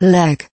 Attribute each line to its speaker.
Speaker 1: leg.